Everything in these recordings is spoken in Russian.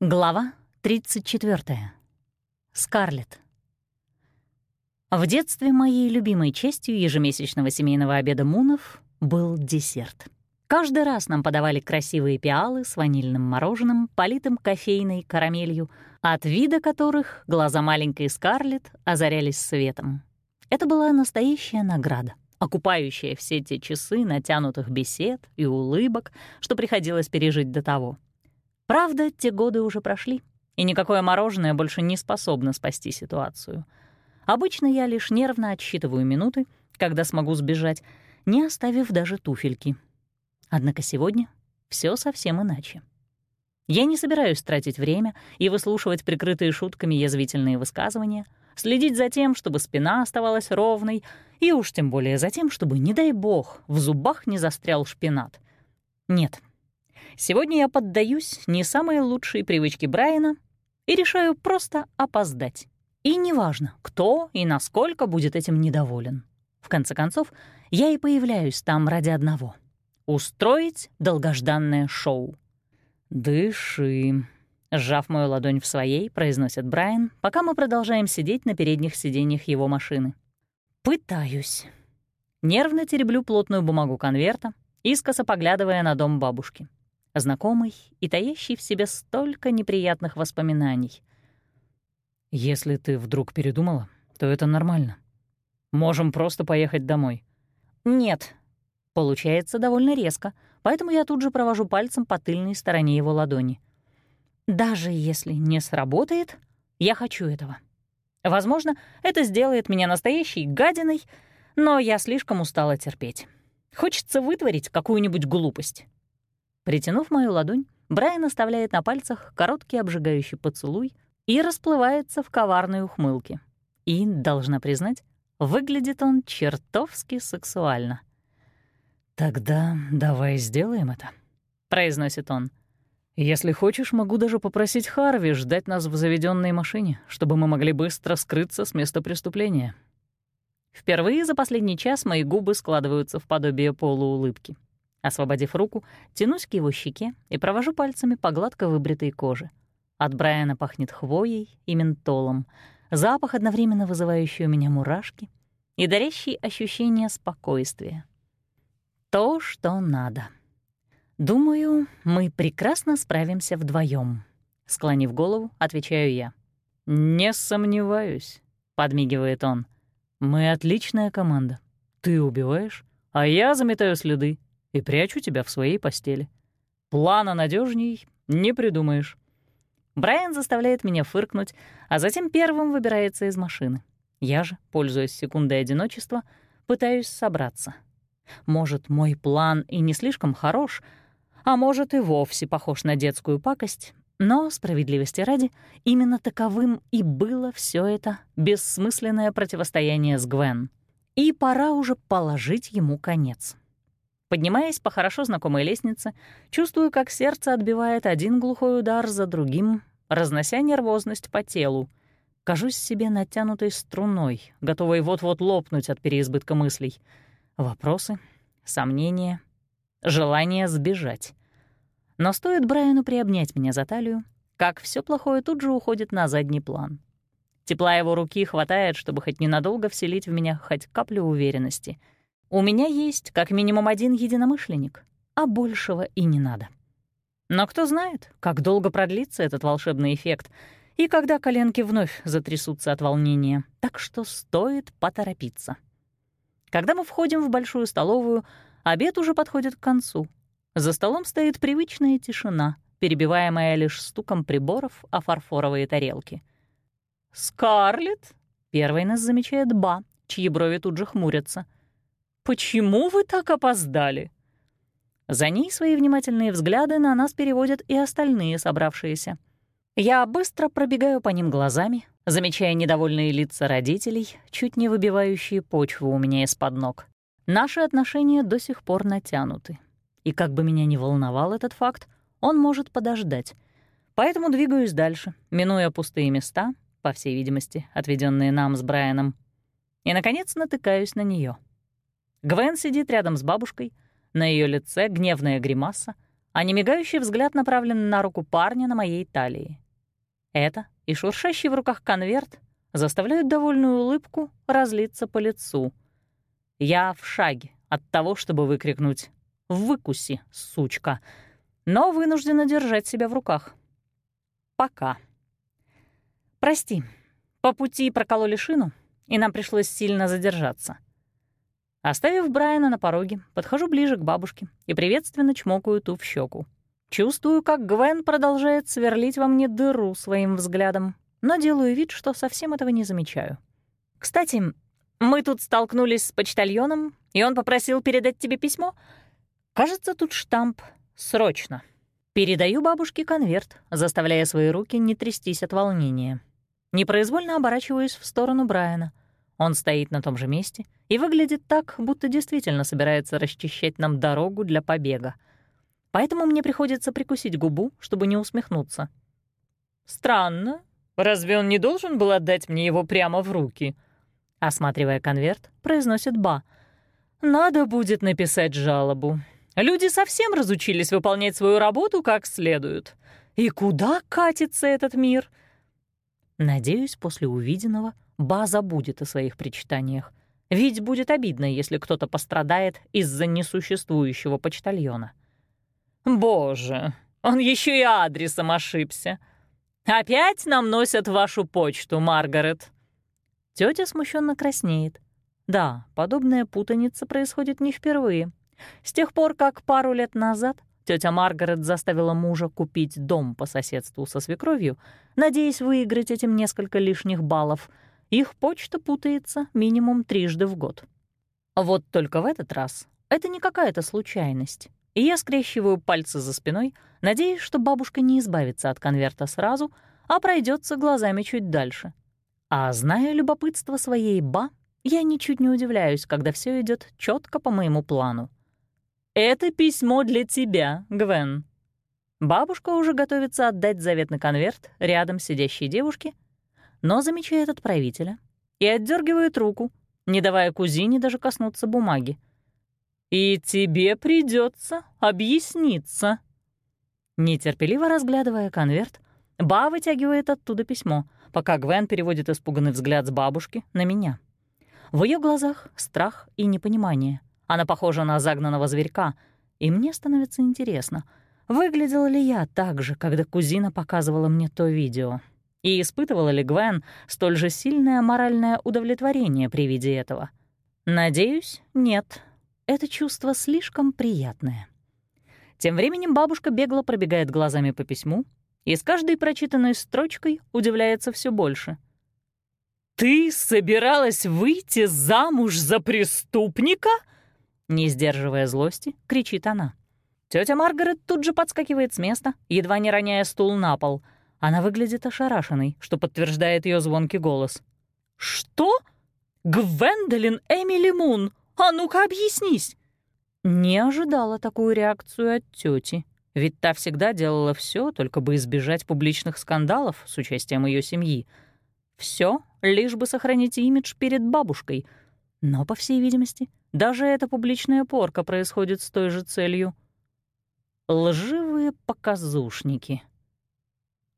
Глава 34. Скарлетт. В детстве моей любимой частью ежемесячного семейного обеда Мунов был десерт. Каждый раз нам подавали красивые пиалы с ванильным мороженым, политым кофейной карамелью, от вида которых глаза маленькой Скарлетт озарялись светом. Это была настоящая награда, окупающая все те часы натянутых бесед и улыбок, что приходилось пережить до того — Правда, те годы уже прошли, и никакое мороженое больше не способно спасти ситуацию. Обычно я лишь нервно отсчитываю минуты, когда смогу сбежать, не оставив даже туфельки. Однако сегодня все совсем иначе. Я не собираюсь тратить время и выслушивать прикрытые шутками язвительные высказывания, следить за тем, чтобы спина оставалась ровной, и уж тем более за тем, чтобы, не дай бог, в зубах не застрял шпинат. Нет, Сегодня я поддаюсь не самой лучшей привычке Брайана и решаю просто опоздать. И неважно, кто и насколько будет этим недоволен. В конце концов, я и появляюсь там ради одного — устроить долгожданное шоу. «Дыши», — сжав мою ладонь в своей, произносит Брайан, пока мы продолжаем сидеть на передних сиденьях его машины. «Пытаюсь». Нервно тереблю плотную бумагу конверта, искоса поглядывая на дом бабушки знакомый и таящий в себе столько неприятных воспоминаний. «Если ты вдруг передумала, то это нормально. Можем просто поехать домой». «Нет». Получается довольно резко, поэтому я тут же провожу пальцем по тыльной стороне его ладони. «Даже если не сработает, я хочу этого. Возможно, это сделает меня настоящей гадиной, но я слишком устала терпеть. Хочется вытворить какую-нибудь глупость». Притянув мою ладонь, Брайан оставляет на пальцах короткий обжигающий поцелуй и расплывается в коварной ухмылке. И, должна признать, выглядит он чертовски сексуально. «Тогда давай сделаем это», — произносит он. «Если хочешь, могу даже попросить Харви ждать нас в заведенной машине, чтобы мы могли быстро скрыться с места преступления». Впервые за последний час мои губы складываются в подобие полуулыбки. Освободив руку, тянусь к его щеке и провожу пальцами по гладко выбритой коже. От Брайана пахнет хвоей и ментолом, запах, одновременно вызывающий у меня мурашки и дарящий ощущение спокойствия. То, что надо. Думаю, мы прекрасно справимся вдвоем. Склонив голову, отвечаю я. «Не сомневаюсь», — подмигивает он. «Мы отличная команда. Ты убиваешь, а я заметаю следы и прячу тебя в своей постели. Плана надежней не придумаешь». Брайан заставляет меня фыркнуть, а затем первым выбирается из машины. Я же, пользуясь секундой одиночества, пытаюсь собраться. Может, мой план и не слишком хорош, а может, и вовсе похож на детскую пакость, но, справедливости ради, именно таковым и было все это бессмысленное противостояние с Гвен. И пора уже положить ему конец. Поднимаясь по хорошо знакомой лестнице, чувствую, как сердце отбивает один глухой удар за другим, разнося нервозность по телу. Кажусь себе натянутой струной, готовой вот-вот лопнуть от переизбытка мыслей. Вопросы, сомнения, желание сбежать. Но стоит Брайану приобнять меня за талию, как все плохое тут же уходит на задний план. Тепла его руки хватает, чтобы хоть ненадолго вселить в меня хоть каплю уверенности — у меня есть как минимум один единомышленник, а большего и не надо. Но кто знает, как долго продлится этот волшебный эффект и когда коленки вновь затрясутся от волнения, так что стоит поторопиться. Когда мы входим в большую столовую, обед уже подходит к концу. За столом стоит привычная тишина, перебиваемая лишь стуком приборов о фарфоровые тарелки. «Скарлетт!» — первой нас замечает Ба, чьи брови тут же хмурятся — «Почему вы так опоздали?» За ней свои внимательные взгляды на нас переводят и остальные собравшиеся. Я быстро пробегаю по ним глазами, замечая недовольные лица родителей, чуть не выбивающие почву у меня из-под ног. Наши отношения до сих пор натянуты. И как бы меня ни волновал этот факт, он может подождать. Поэтому двигаюсь дальше, минуя пустые места, по всей видимости, отведенные нам с Брайаном. И, наконец, натыкаюсь на нее. Гвен сидит рядом с бабушкой, на ее лице гневная гримаса, а немигающий взгляд направлен на руку парня на моей талии. Это и шуршащий в руках конверт заставляют довольную улыбку разлиться по лицу. Я в шаге от того, чтобы выкрикнуть «Выкуси, сучка!», но вынуждена держать себя в руках. Пока. Прости, по пути прокололи шину, и нам пришлось сильно задержаться. Оставив Брайана на пороге, подхожу ближе к бабушке и приветственно чмокаю ту в щеку. Чувствую, как Гвен продолжает сверлить во мне дыру своим взглядом, но делаю вид, что совсем этого не замечаю. «Кстати, мы тут столкнулись с почтальоном, и он попросил передать тебе письмо. Кажется, тут штамп «Срочно». Передаю бабушке конверт, заставляя свои руки не трястись от волнения. Непроизвольно оборачиваюсь в сторону Брайана. Он стоит на том же месте и выглядит так, будто действительно собирается расчищать нам дорогу для побега. Поэтому мне приходится прикусить губу, чтобы не усмехнуться. «Странно. Разве он не должен был отдать мне его прямо в руки?» Осматривая конверт, произносит Ба. «Надо будет написать жалобу. Люди совсем разучились выполнять свою работу как следует. И куда катится этот мир? Надеюсь, после увиденного Ба забудет о своих причитаниях. Ведь будет обидно, если кто-то пострадает из-за несуществующего почтальона. Боже, он еще и адресом ошибся. Опять нам носят вашу почту, Маргарет. Тетя смущенно краснеет. Да, подобная путаница происходит не впервые. С тех пор, как пару лет назад тетя Маргарет заставила мужа купить дом по соседству со свекровью, надеясь выиграть этим несколько лишних баллов, их почта путается минимум трижды в год. Вот только в этот раз это не какая-то случайность, и я скрещиваю пальцы за спиной, надеясь, что бабушка не избавится от конверта сразу, а пройдется глазами чуть дальше. А зная любопытство своей ба, я ничуть не удивляюсь, когда все идет четко по моему плану. «Это письмо для тебя, Гвен». Бабушка уже готовится отдать заветный конверт рядом сидящей девушке, но замечает отправителя и отдергивает руку, не давая кузине даже коснуться бумаги. «И тебе придется объясниться». Нетерпеливо разглядывая конверт, Ба вытягивает оттуда письмо, пока Гвен переводит испуганный взгляд с бабушки на меня. В ее глазах страх и непонимание — она похожа на загнанного зверька, и мне становится интересно, выглядела ли я так же, когда кузина показывала мне то видео, и испытывала ли Гвен столь же сильное моральное удовлетворение при виде этого. Надеюсь, нет. Это чувство слишком приятное. Тем временем бабушка бегло пробегает глазами по письму и с каждой прочитанной строчкой удивляется все больше. «Ты собиралась выйти замуж за преступника?» Не сдерживая злости, кричит она. Тетя Маргарет тут же подскакивает с места, едва не роняя стул на пол. Она выглядит ошарашенной, что подтверждает ее звонкий голос. «Что? Гвендолин Эмили Мун? А ну-ка объяснись!» Не ожидала такую реакцию от тети, ведь та всегда делала все, только бы избежать публичных скандалов с участием ее семьи. Все, лишь бы сохранить имидж перед бабушкой. Но, по всей видимости, даже эта публичная порка происходит с той же целью. Лживые показушники.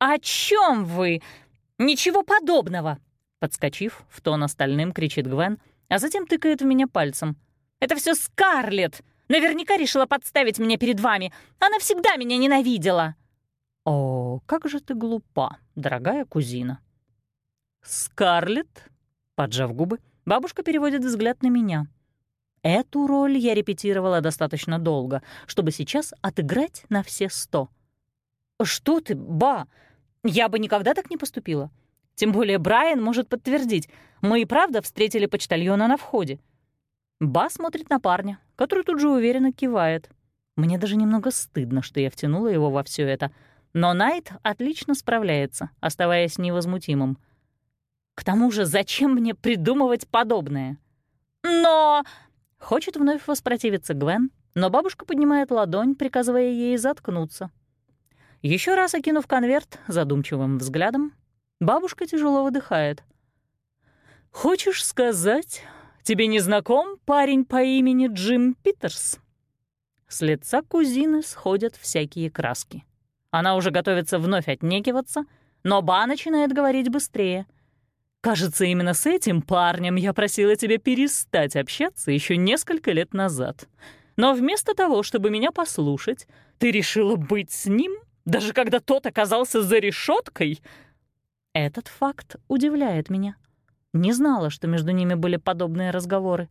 «О чем вы? Ничего подобного!» Подскочив, в тон остальным кричит Гвен, а затем тыкает в меня пальцем. «Это все Скарлетт! Наверняка решила подставить меня перед вами. Она всегда меня ненавидела!» «О, как же ты глупа, дорогая кузина!» «Скарлетт?» Поджав губы, бабушка переводит взгляд на меня — Эту роль я репетировала достаточно долго, чтобы сейчас отыграть на все сто. «Что ты, ба? Я бы никогда так не поступила. Тем более Брайан может подтвердить. Мы и правда встретили почтальона на входе». Ба смотрит на парня, который тут же уверенно кивает. Мне даже немного стыдно, что я втянула его во все это. Но Найт отлично справляется, оставаясь невозмутимым. К тому же, зачем мне придумывать подобное? «Но...» Хочет вновь воспротивиться Гвен, но бабушка поднимает ладонь, приказывая ей заткнуться. Еще раз окинув конверт задумчивым взглядом, бабушка тяжело выдыхает. «Хочешь сказать, тебе не знаком парень по имени Джим Питерс?» С лица кузины сходят всякие краски. Она уже готовится вновь отнекиваться, но Ба начинает говорить быстрее. «Кажется, именно с этим парнем я просила тебя перестать общаться еще несколько лет назад. Но вместо того, чтобы меня послушать, ты решила быть с ним, даже когда тот оказался за решеткой. Этот факт удивляет меня. Не знала, что между ними были подобные разговоры.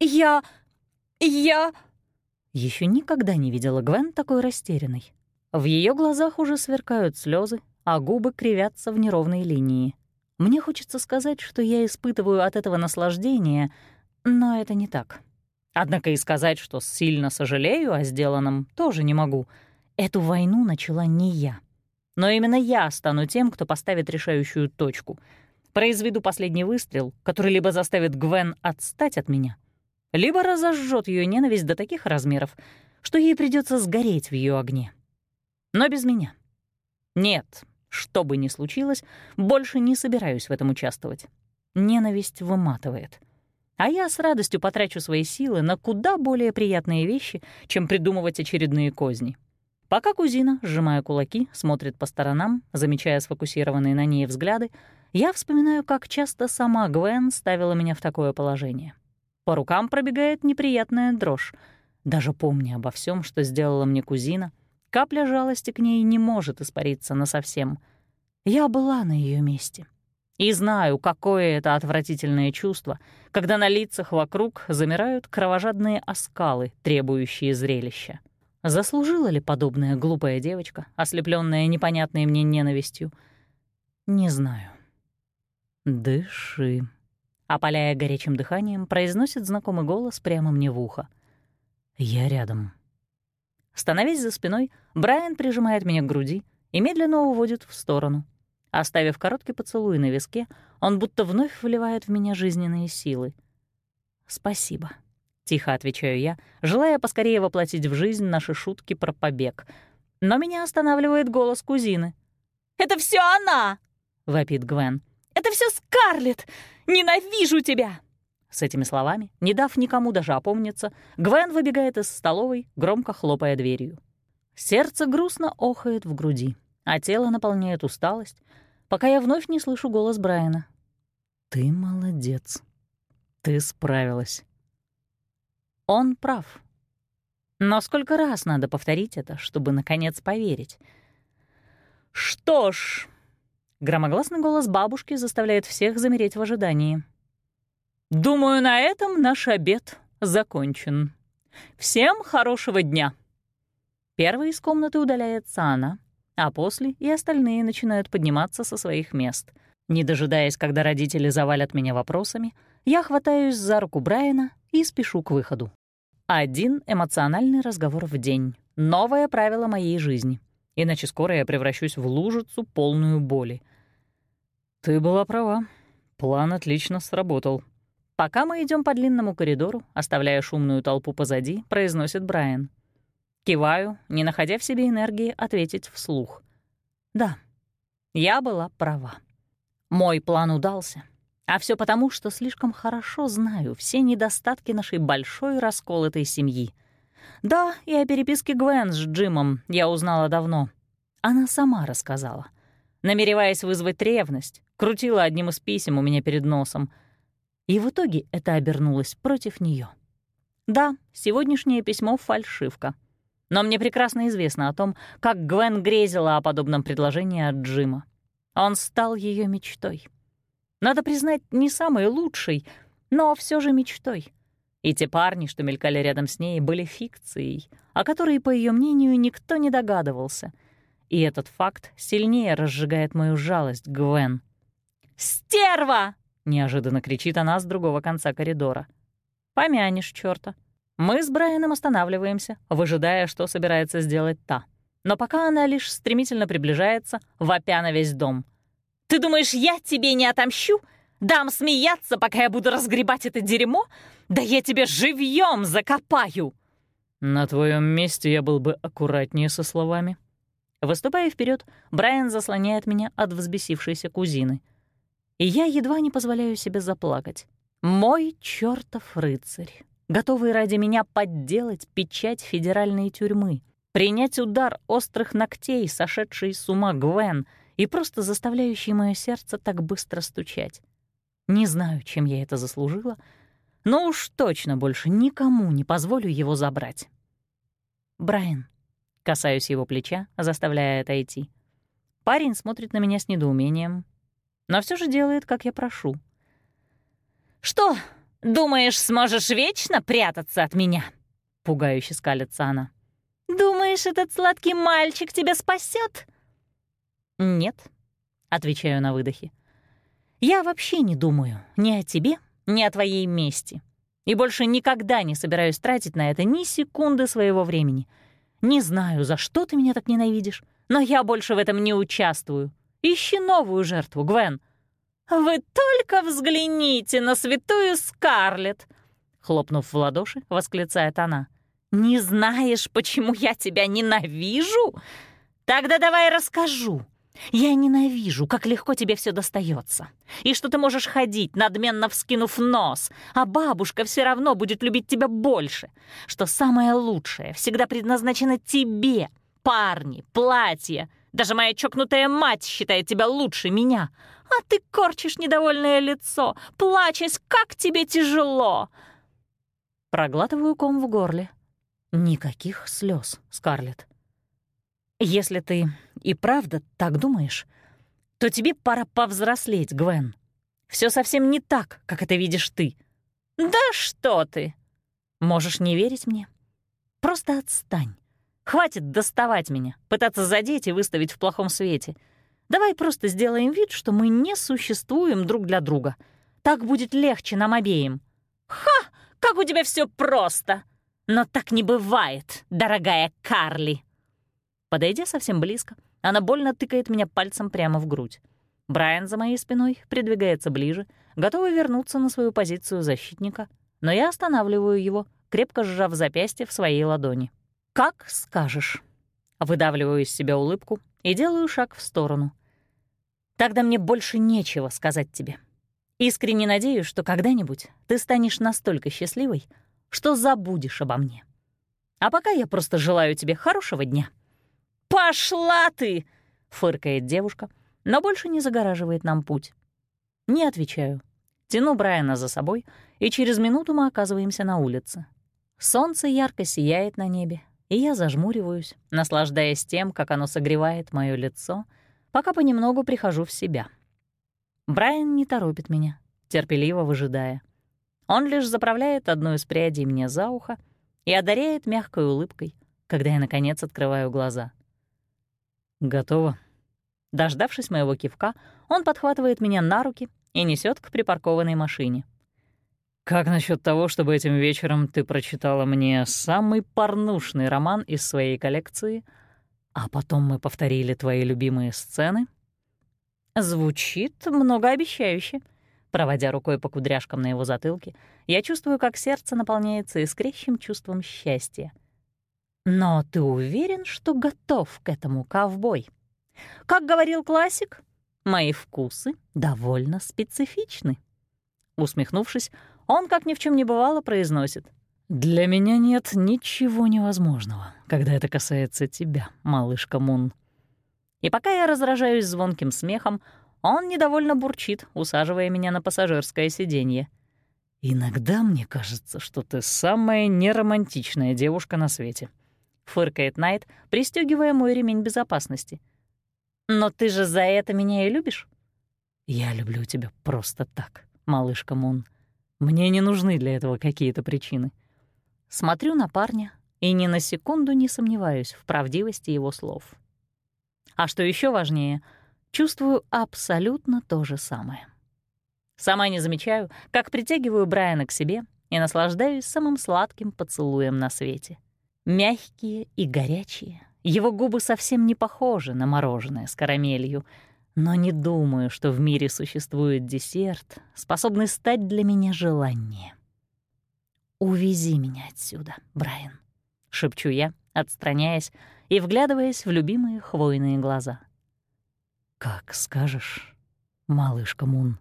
«Я... я...» Еще никогда не видела Гвен такой растерянной. В ее глазах уже сверкают слезы, а губы кривятся в неровной линии. Мне хочется сказать, что я испытываю от этого наслаждение, но это не так. Однако и сказать, что сильно сожалею о сделанном, тоже не могу. Эту войну начала не я. Но именно я стану тем, кто поставит решающую точку. Произведу последний выстрел, который либо заставит Гвен отстать от меня, либо разожжет ее ненависть до таких размеров, что ей придется сгореть в ее огне. Но без меня. Нет, что бы ни случилось, больше не собираюсь в этом участвовать. Ненависть выматывает. А я с радостью потрачу свои силы на куда более приятные вещи, чем придумывать очередные козни. Пока кузина, сжимая кулаки, смотрит по сторонам, замечая сфокусированные на ней взгляды, я вспоминаю, как часто сама Гвен ставила меня в такое положение. По рукам пробегает неприятная дрожь. Даже помня обо всем, что сделала мне кузина — Капля жалости к ней не может испариться насовсем. Я была на ее месте. И знаю, какое это отвратительное чувство, когда на лицах вокруг замирают кровожадные оскалы, требующие зрелища. Заслужила ли подобная глупая девочка, ослепленная непонятной мне ненавистью? Не знаю. «Дыши», — опаляя горячим дыханием, произносит знакомый голос прямо мне в ухо. «Я рядом». Становясь за спиной, Брайан прижимает меня к груди и медленно уводит в сторону. Оставив короткий поцелуй на виске, он будто вновь вливает в меня жизненные силы. «Спасибо», — тихо отвечаю я, желая поскорее воплотить в жизнь наши шутки про побег. Но меня останавливает голос кузины. «Это все она!» — вопит Гвен. «Это все Скарлетт! Ненавижу тебя!» С этими словами, не дав никому даже опомниться, Гвен выбегает из столовой, громко хлопая дверью. Сердце грустно охает в груди, а тело наполняет усталость, пока я вновь не слышу голос Брайана. «Ты молодец. Ты справилась». Он прав. Но сколько раз надо повторить это, чтобы, наконец, поверить? «Что ж...» Громогласный голос бабушки заставляет всех замереть в ожидании. Думаю, на этом наш обед закончен. Всем хорошего дня. Первой из комнаты удаляется она, а после и остальные начинают подниматься со своих мест. Не дожидаясь, когда родители завалят меня вопросами, я хватаюсь за руку Брайана и спешу к выходу. Один эмоциональный разговор в день — новое правило моей жизни. Иначе скоро я превращусь в лужицу, полную боли. «Ты была права. План отлично сработал», Пока мы идем по длинному коридору, оставляя шумную толпу позади, произносит Брайан. Киваю, не находя в себе энергии ответить вслух. Да, я была права. Мой план удался. А все потому, что слишком хорошо знаю все недостатки нашей большой расколотой семьи. Да, и о переписке Гвен с Джимом я узнала давно. Она сама рассказала. Намереваясь вызвать ревность, крутила одним из писем у меня перед носом — и в итоге это обернулось против нее. Да, сегодняшнее письмо — фальшивка. Но мне прекрасно известно о том, как Гвен грезила о подобном предложении от Джима. Он стал ее мечтой. Надо признать, не самой лучшей, но все же мечтой. И те парни, что мелькали рядом с ней, были фикцией, о которой, по ее мнению, никто не догадывался. И этот факт сильнее разжигает мою жалость, Гвен. «Стерва!» — неожиданно кричит она с другого конца коридора. «Помянешь чёрта». Мы с Брайаном останавливаемся, выжидая, что собирается сделать та. Но пока она лишь стремительно приближается, вопя на весь дом. «Ты думаешь, я тебе не отомщу? Дам смеяться, пока я буду разгребать это дерьмо? Да я тебя живьем закопаю!» «На твоем месте я был бы аккуратнее со словами». Выступая вперед, Брайан заслоняет меня от взбесившейся кузины — и я едва не позволяю себе заплакать. Мой чертов рыцарь. готовые ради меня подделать печать федеральной тюрьмы, принять удар острых ногтей, сошедший с ума Гвен, и просто заставляющий мое сердце так быстро стучать. Не знаю, чем я это заслужила, но уж точно больше никому не позволю его забрать. Брайан. Касаюсь его плеча, заставляя отойти. Парень смотрит на меня с недоумением, но все же делает, как я прошу. «Что, думаешь, сможешь вечно прятаться от меня?» — пугающе скалится она. «Думаешь, этот сладкий мальчик тебя спасет? «Нет», — отвечаю на выдохе. «Я вообще не думаю ни о тебе, ни о твоей мести. И больше никогда не собираюсь тратить на это ни секунды своего времени. Не знаю, за что ты меня так ненавидишь, но я больше в этом не участвую. Ищи новую жертву, Гвен». «Вы только взгляните на святую Скарлетт!» Хлопнув в ладоши, восклицает она. «Не знаешь, почему я тебя ненавижу? Тогда давай расскажу. Я ненавижу, как легко тебе все достается, и что ты можешь ходить, надменно вскинув нос, а бабушка все равно будет любить тебя больше, что самое лучшее всегда предназначено тебе, парни, платье. Даже моя чокнутая мать считает тебя лучше меня, а ты корчишь недовольное лицо, плачась, как тебе тяжело. Проглатываю ком в горле. Никаких слез, Скарлетт. Если ты и правда так думаешь, то тебе пора повзрослеть, Гвен. Все совсем не так, как это видишь ты. Да что ты! Можешь не верить мне? Просто отстань. Хватит доставать меня, пытаться задеть и выставить в плохом свете. Давай просто сделаем вид, что мы не существуем друг для друга. Так будет легче нам обеим. Ха! Как у тебя все просто! Но так не бывает, дорогая Карли. Подойдя совсем близко, она больно тыкает меня пальцем прямо в грудь. Брайан за моей спиной придвигается ближе, готовый вернуться на свою позицию защитника, но я останавливаю его, крепко сжав запястье в своей ладони. «Как скажешь». Выдавливаю из себя улыбку и делаю шаг в сторону. «Тогда мне больше нечего сказать тебе. Искренне надеюсь, что когда-нибудь ты станешь настолько счастливой, что забудешь обо мне. А пока я просто желаю тебе хорошего дня». «Пошла ты!» — фыркает девушка, но больше не загораживает нам путь. Не отвечаю. Тяну Брайана за собой, и через минуту мы оказываемся на улице. Солнце ярко сияет на небе, и я зажмуриваюсь, наслаждаясь тем, как оно согревает мое лицо, пока понемногу прихожу в себя. Брайан не торопит меня, терпеливо выжидая. Он лишь заправляет одну из прядей мне за ухо и одаряет мягкой улыбкой, когда я, наконец, открываю глаза — «Готово». Дождавшись моего кивка, он подхватывает меня на руки и несет к припаркованной машине. «Как насчет того, чтобы этим вечером ты прочитала мне самый порнушный роман из своей коллекции, а потом мы повторили твои любимые сцены?» Звучит многообещающе. Проводя рукой по кудряшкам на его затылке, я чувствую, как сердце наполняется искрящим чувством счастья. Но ты уверен, что готов к этому, ковбой? Как говорил классик, мои вкусы довольно специфичны. Усмехнувшись, он, как ни в чем не бывало, произносит. «Для меня нет ничего невозможного, когда это касается тебя, малышка Мун». И пока я разражаюсь звонким смехом, он недовольно бурчит, усаживая меня на пассажирское сиденье. «Иногда мне кажется, что ты самая неромантичная девушка на свете», — фыркает Найт, пристегивая мой ремень безопасности. «Но ты же за это меня и любишь?» «Я люблю тебя просто так, малышка Мун. Мне не нужны для этого какие-то причины». Смотрю на парня и ни на секунду не сомневаюсь в правдивости его слов. А что еще важнее, чувствую абсолютно то же самое. Сама не замечаю, как притягиваю Брайана к себе и наслаждаюсь самым сладким поцелуем на свете — Мягкие и горячие. Его губы совсем не похожи на мороженое с карамелью, но не думаю, что в мире существует десерт, способный стать для меня желанием. «Увези меня отсюда, Брайан», — шепчу я, отстраняясь и вглядываясь в любимые хвойные глаза. «Как скажешь, малышка Мун».